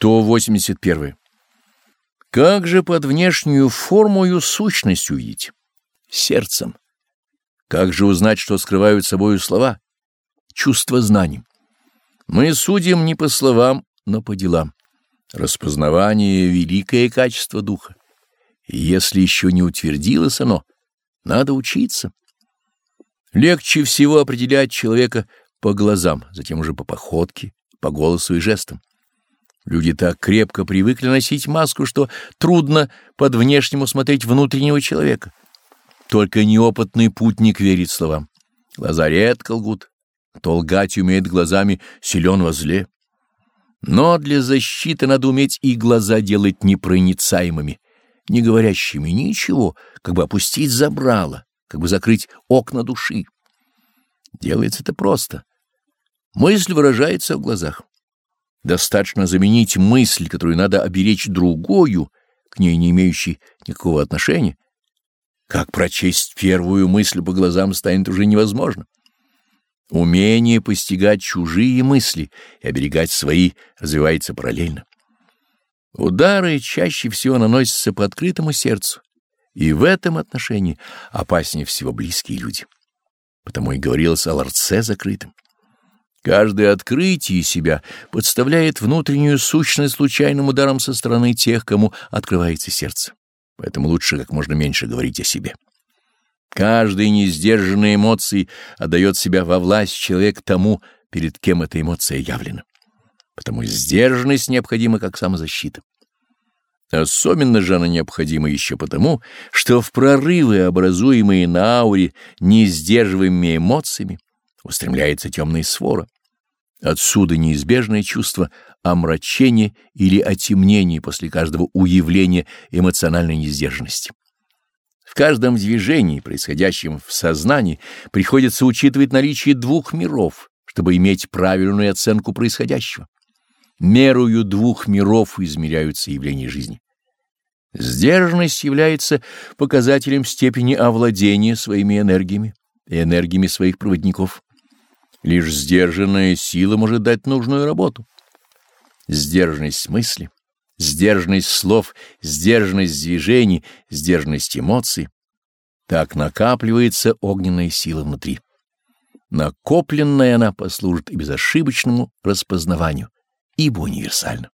181. Как же под внешнюю формою сущность увидеть? Сердцем. Как же узнать, что скрывают собою слова? Чувство знанием. Мы судим не по словам, но по делам. Распознавание — великое качество духа. Если еще не утвердилось оно, надо учиться. Легче всего определять человека по глазам, затем уже по походке, по голосу и жестам. Люди так крепко привыкли носить маску, что трудно под внешнему смотреть внутреннего человека. Только неопытный путник верит словам. Глаза редко лгут, кто лгать умеет глазами, силен во зле. Но для защиты надо уметь и глаза делать непроницаемыми, не говорящими ничего, как бы опустить забрало, как бы закрыть окна души. Делается это просто. Мысль выражается в глазах. Достаточно заменить мысль, которую надо оберечь другую, к ней не имеющей никакого отношения. Как прочесть первую мысль по глазам станет уже невозможно. Умение постигать чужие мысли и оберегать свои развивается параллельно. Удары чаще всего наносятся по открытому сердцу, и в этом отношении опаснее всего близкие люди. Потому и говорилось о ларце закрытым. Каждое открытие себя подставляет внутреннюю сущность случайным ударом со стороны тех, кому открывается сердце. Поэтому лучше как можно меньше говорить о себе. Каждая несдержанная эмоция отдает себя во власть человек тому, перед кем эта эмоция явлена. Потому сдержанность необходима как самозащита. Особенно же она необходима еще потому, что в прорывы, образуемые на ауре несдерживаемыми эмоциями, устремляется темная свора. Отсюда неизбежное чувство омрачения или отемнения после каждого уявления эмоциональной несдержанности. В каждом движении, происходящем в сознании, приходится учитывать наличие двух миров, чтобы иметь правильную оценку происходящего. Мерою двух миров измеряются явления жизни. Сдержанность является показателем степени овладения своими энергиями и энергиями своих проводников. Лишь сдержанная сила может дать нужную работу. Сдержанность мысли, сдержанность слов, сдержанность движений, сдержанность эмоций. Так накапливается огненная сила внутри. Накопленная она послужит и безошибочному распознаванию, ибо универсальна.